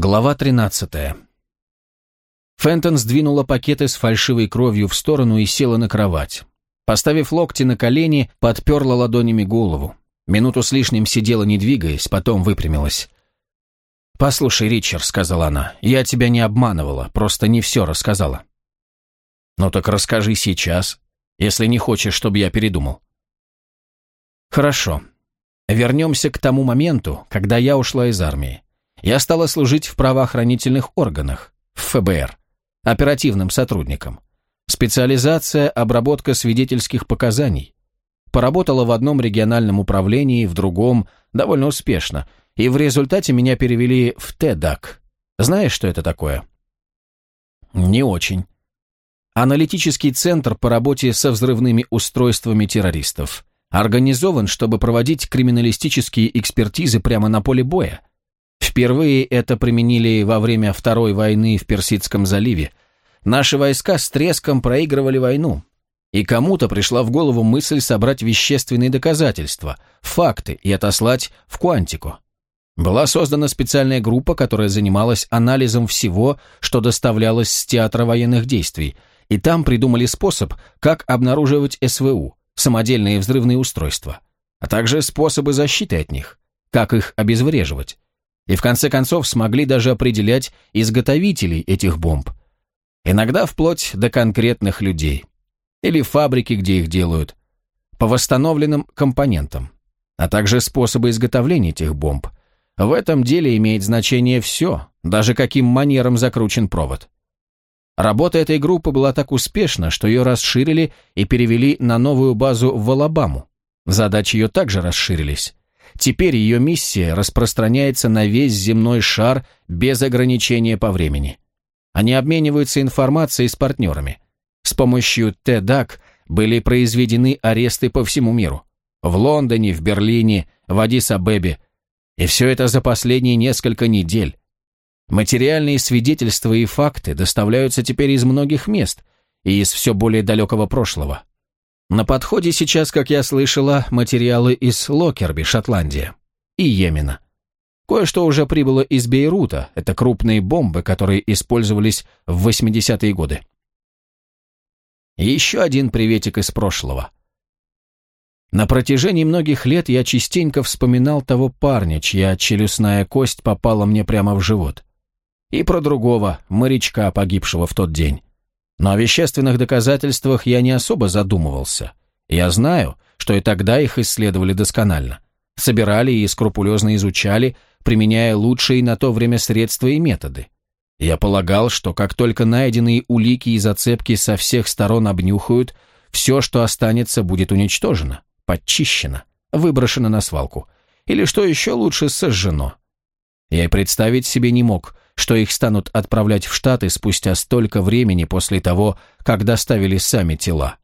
Глава 13. Фентон сдвинула пакеты с фальшивой кровью в сторону и села на кровать. Поставив локти на колени, подперла ладонями голову. Минуту с лишним сидела, не двигаясь, потом выпрямилась. «Послушай, Ричард», — сказала она, — «я тебя не обманывала, просто не все рассказала». «Ну так расскажи сейчас, если не хочешь, чтобы я передумал». «Хорошо. Вернемся к тому моменту, когда я ушла из армии. Я стала служить в правоохранительных органах, в ФБР, оперативным сотрудником. Специализация – обработка свидетельских показаний. Поработала в одном региональном управлении, в другом, довольно успешно, и в результате меня перевели в ТЭДАК. Знаешь, что это такое? Не очень. Аналитический центр по работе со взрывными устройствами террористов. Организован, чтобы проводить криминалистические экспертизы прямо на поле боя. Впервые это применили во время Второй войны в Персидском заливе. Наши войска с треском проигрывали войну. И кому-то пришла в голову мысль собрать вещественные доказательства, факты и отослать в Куантику. Была создана специальная группа, которая занималась анализом всего, что доставлялось с театра военных действий, и там придумали способ, как обнаруживать СВУ, самодельные взрывные устройства, а также способы защиты от них, как их обезвреживать и в конце концов смогли даже определять изготовителей этих бомб. Иногда вплоть до конкретных людей. Или фабрики, где их делают. По восстановленным компонентам. А также способы изготовления этих бомб. В этом деле имеет значение все, даже каким манером закручен провод. Работа этой группы была так успешна, что ее расширили и перевели на новую базу в Алабаму. Задачи ее также расширились. Теперь ее миссия распространяется на весь земной шар без ограничения по времени. Они обмениваются информацией с партнерами. С помощью ТЭДАК были произведены аресты по всему миру. В Лондоне, в Берлине, в Адис-Абебе. И все это за последние несколько недель. Материальные свидетельства и факты доставляются теперь из многих мест и из все более далекого прошлого. На подходе сейчас, как я слышала, материалы из Локерби, Шотландия, и Йемена. Кое-что уже прибыло из Бейрута, это крупные бомбы, которые использовались в 80-е годы. еще один приветик из прошлого. На протяжении многих лет я частенько вспоминал того парня, чья челюстная кость попала мне прямо в живот. И про другого, морячка, погибшего в тот день. Но о вещественных доказательствах я не особо задумывался. Я знаю, что и тогда их исследовали досконально. Собирали и скрупулезно изучали, применяя лучшие на то время средства и методы. Я полагал, что как только найденные улики и зацепки со всех сторон обнюхают, все, что останется, будет уничтожено, подчищено, выброшено на свалку. Или, что еще лучше, сожжено. Я и представить себе не мог, что их станут отправлять в Штаты спустя столько времени после того, как доставили сами тела.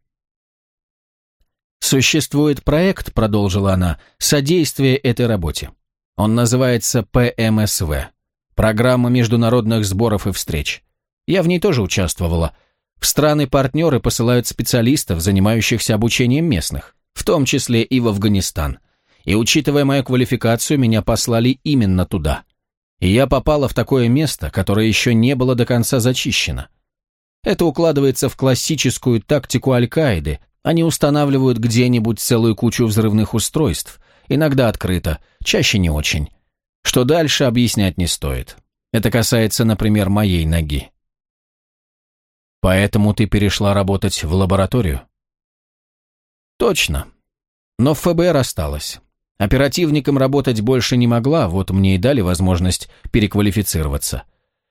«Существует проект», — продолжила она, — «содействие этой работе. Он называется ПМСВ — Программа международных сборов и встреч. Я в ней тоже участвовала. В страны-партнеры посылают специалистов, занимающихся обучением местных, в том числе и в Афганистан. И учитывая мою квалификацию, меня послали именно туда и я попала в такое место, которое еще не было до конца зачищено. Это укладывается в классическую тактику Аль-Каиды. Они устанавливают где-нибудь целую кучу взрывных устройств, иногда открыто, чаще не очень. Что дальше, объяснять не стоит. Это касается, например, моей ноги. Поэтому ты перешла работать в лабораторию? Точно. Но ФБР осталось. Оперативником работать больше не могла, вот мне и дали возможность переквалифицироваться.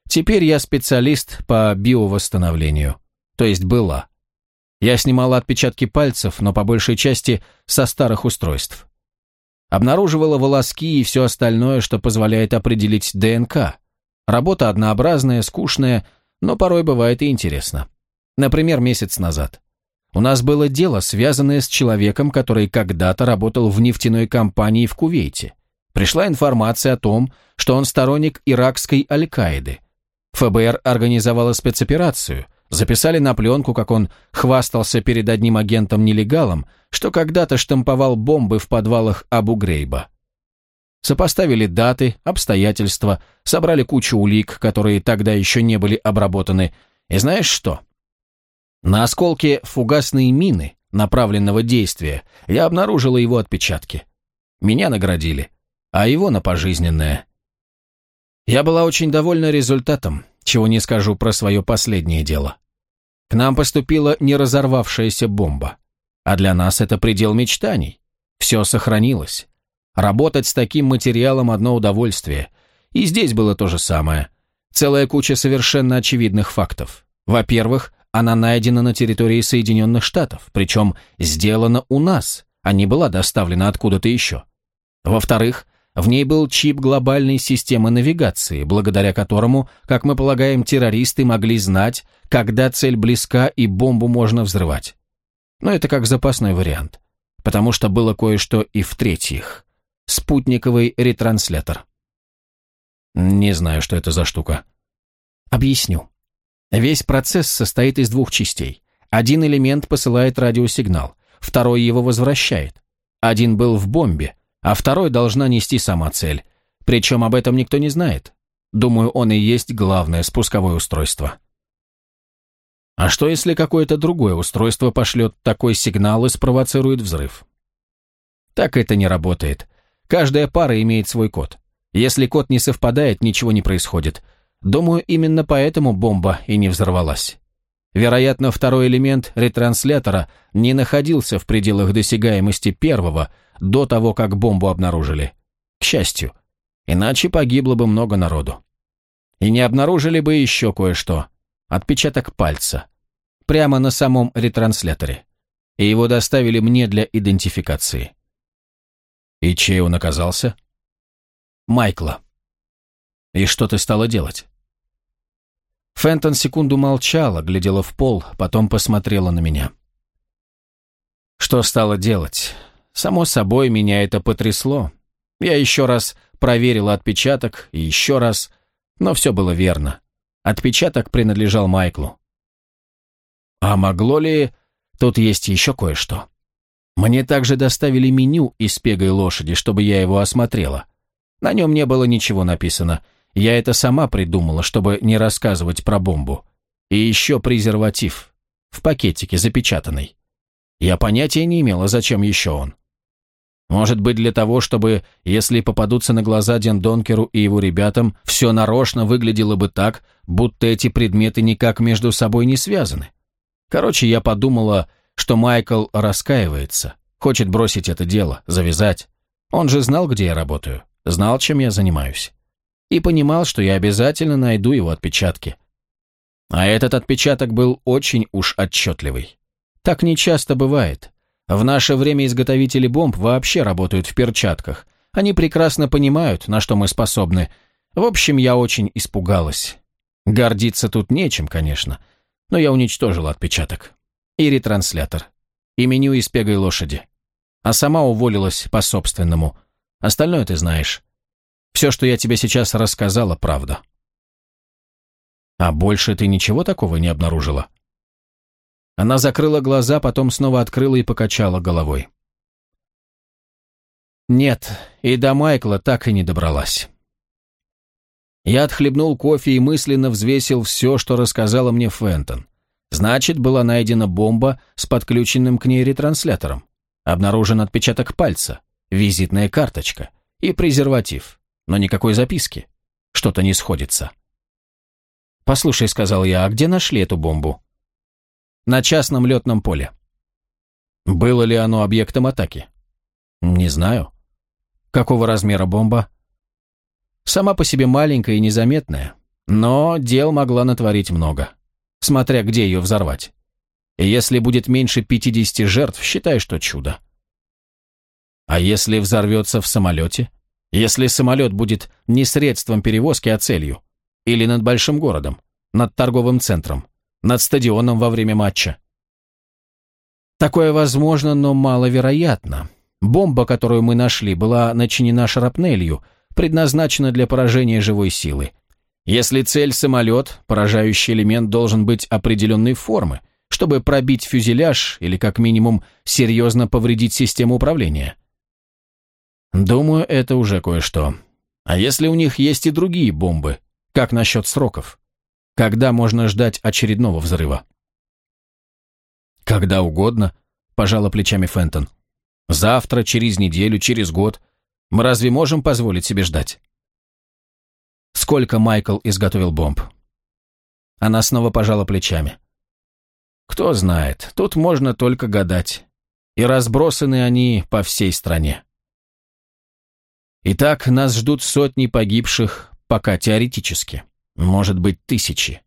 Теперь я специалист по биовосстановлению. То есть была. Я снимала отпечатки пальцев, но по большей части со старых устройств. Обнаруживала волоски и все остальное, что позволяет определить ДНК. Работа однообразная, скучная, но порой бывает и интересно. Например, месяц назад. У нас было дело, связанное с человеком, который когда-то работал в нефтяной компании в Кувейте. Пришла информация о том, что он сторонник иракской Аль-Каиды. ФБР организовала спецоперацию, записали на пленку, как он хвастался перед одним агентом-нелегалом, что когда-то штамповал бомбы в подвалах Абу-Грейба. Сопоставили даты, обстоятельства, собрали кучу улик, которые тогда еще не были обработаны. И знаешь что? На осколке фугасной мины направленного действия я обнаружила его отпечатки. Меня наградили, а его на пожизненное. Я была очень довольна результатом, чего не скажу про свое последнее дело. К нам поступила не разорвавшаяся бомба. А для нас это предел мечтаний. Все сохранилось. Работать с таким материалом одно удовольствие. И здесь было то же самое. Целая куча совершенно очевидных фактов. Во-первых, она найдена на территории Соединенных Штатов, причем сделана у нас, а не была доставлена откуда-то еще. Во-вторых, в ней был чип глобальной системы навигации, благодаря которому, как мы полагаем, террористы могли знать, когда цель близка и бомбу можно взрывать. Но это как запасной вариант, потому что было кое-что и в-третьих. Спутниковый ретранслятор. Не знаю, что это за штука. Объясню. Весь процесс состоит из двух частей. Один элемент посылает радиосигнал, второй его возвращает. Один был в бомбе, а второй должна нести сама цель. Причем об этом никто не знает. Думаю, он и есть главное спусковое устройство. А что, если какое-то другое устройство пошлет такой сигнал и спровоцирует взрыв? Так это не работает. Каждая пара имеет свой код. Если код не совпадает, ничего не происходит. Думаю, именно поэтому бомба и не взорвалась. Вероятно, второй элемент ретранслятора не находился в пределах досягаемости первого до того, как бомбу обнаружили. К счастью. Иначе погибло бы много народу. И не обнаружили бы еще кое-что. Отпечаток пальца. Прямо на самом ретрансляторе. И его доставили мне для идентификации. И чей он оказался? Майкла. И что ты стала делать? Фентон секунду молчала, глядела в пол, потом посмотрела на меня. Что стало делать? Само собой, меня это потрясло. Я еще раз проверила отпечаток, и еще раз, но все было верно. Отпечаток принадлежал Майклу. А могло ли... Тут есть еще кое-что. Мне также доставили меню из пегой лошади, чтобы я его осмотрела. На нем не было ничего написано, я это сама придумала, чтобы не рассказывать про бомбу. И еще презерватив. В пакетике, запечатанный. Я понятия не имела, зачем еще он. Может быть, для того, чтобы, если попадутся на глаза Ден Донкеру и его ребятам, все нарочно выглядело бы так, будто эти предметы никак между собой не связаны. Короче, я подумала, что Майкл раскаивается, хочет бросить это дело, завязать. Он же знал, где я работаю, знал, чем я занимаюсь и понимал, что я обязательно найду его отпечатки. А этот отпечаток был очень уж отчетливый. Так не часто бывает. В наше время изготовители бомб вообще работают в перчатках. Они прекрасно понимают, на что мы способны. В общем, я очень испугалась. Гордиться тут нечем, конечно, но я уничтожила отпечаток. И ретранслятор. И меню из пегой лошади. А сама уволилась по-собственному. Остальное ты знаешь. Все, что я тебе сейчас рассказала, правда. А больше ты ничего такого не обнаружила? Она закрыла глаза, потом снова открыла и покачала головой. Нет, и до Майкла так и не добралась. Я отхлебнул кофе и мысленно взвесил все, что рассказала мне Фентон. Значит, была найдена бомба с подключенным к ней ретранслятором. Обнаружен отпечаток пальца, визитная карточка и презерватив но никакой записки. Что-то не сходится. «Послушай», — сказал я, — «а где нашли эту бомбу?» «На частном летном поле». «Было ли оно объектом атаки?» «Не знаю». «Какого размера бомба?» «Сама по себе маленькая и незаметная, но дел могла натворить много, смотря где ее взорвать. Если будет меньше 50 жертв, считай, что чудо». «А если взорвется в самолете?» Если самолет будет не средством перевозки, а целью. Или над большим городом, над торговым центром, над стадионом во время матча. Такое возможно, но маловероятно. Бомба, которую мы нашли, была начинена шрапнелью, предназначена для поражения живой силы. Если цель самолет, поражающий элемент должен быть определенной формы, чтобы пробить фюзеляж или как минимум серьезно повредить систему управления. Думаю, это уже кое-что. А если у них есть и другие бомбы? Как насчет сроков? Когда можно ждать очередного взрыва? Когда угодно, пожала плечами Фентон. Завтра, через неделю, через год. Мы разве можем позволить себе ждать? Сколько Майкл изготовил бомб? Она снова пожала плечами. Кто знает, тут можно только гадать. И разбросаны они по всей стране. Итак, нас ждут сотни погибших, пока теоретически. Может быть, тысячи.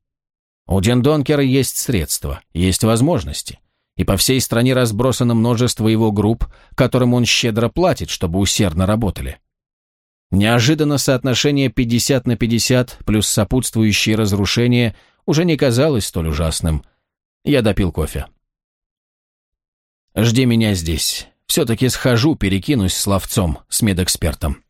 У Дендонкера есть средства, есть возможности. И по всей стране разбросано множество его групп, которым он щедро платит, чтобы усердно работали. Неожиданно соотношение 50 на 50 плюс сопутствующие разрушения уже не казалось столь ужасным. Я допил кофе. «Жди меня здесь. Все-таки схожу, перекинусь словцом с медэкспертом».